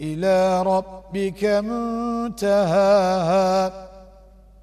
إلى ربك منتهاها.